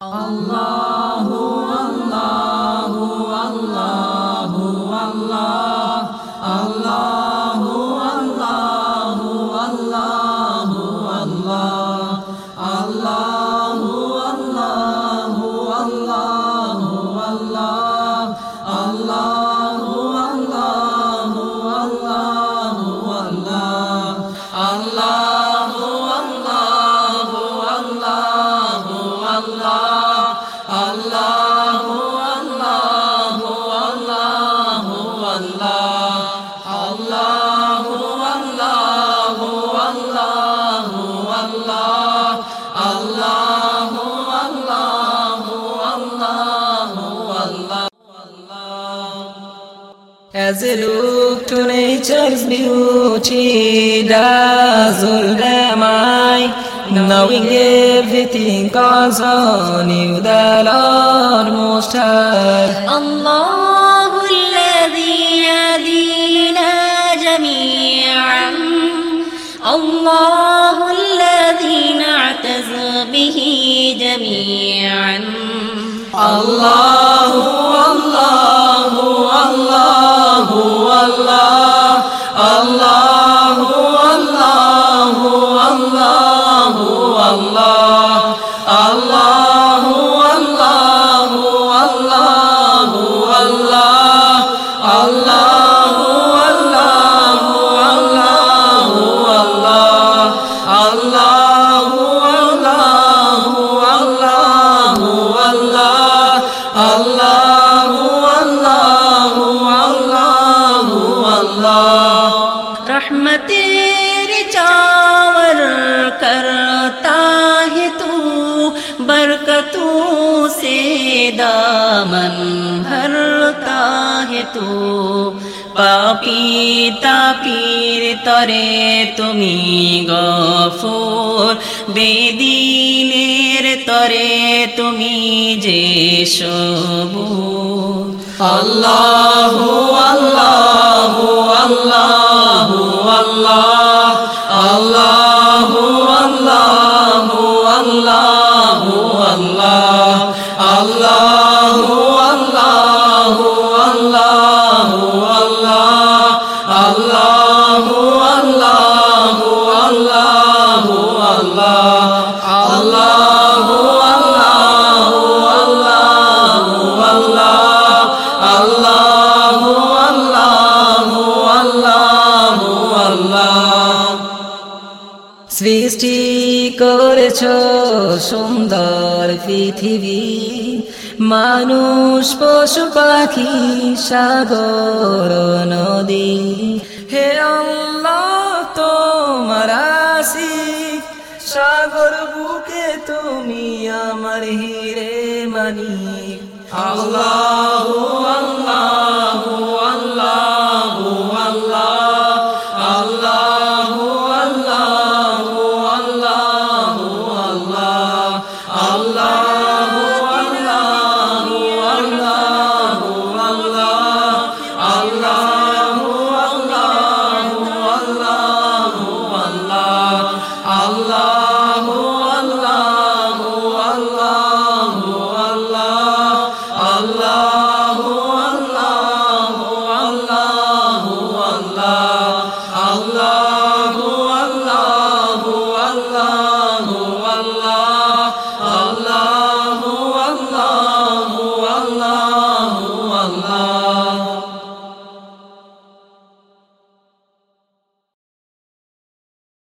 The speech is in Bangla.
Allah. As I look to nature's beauty, dazzled am I, High. الله الذي يهدينا جميعا الله الذي نعتز به جميعا الله الله الله الله الله الله الله اللہ اللہ اللہ बरकतों से दामन भरता है तू। পাপি তাপির তরে তুমি গফুর বেদিনের তরে তুমি যে সবু আল্লাহ আল্লাহ সৃষ্টি করেছ সুন্দর পৃথিবী। মানুষ, পশু, পাখি, সাগর, নদী। হে আল্লাহ, তোমার আশিক সাগর বুকে তুমি আমার হিরে মানি। আল্লাহ আল্লাহ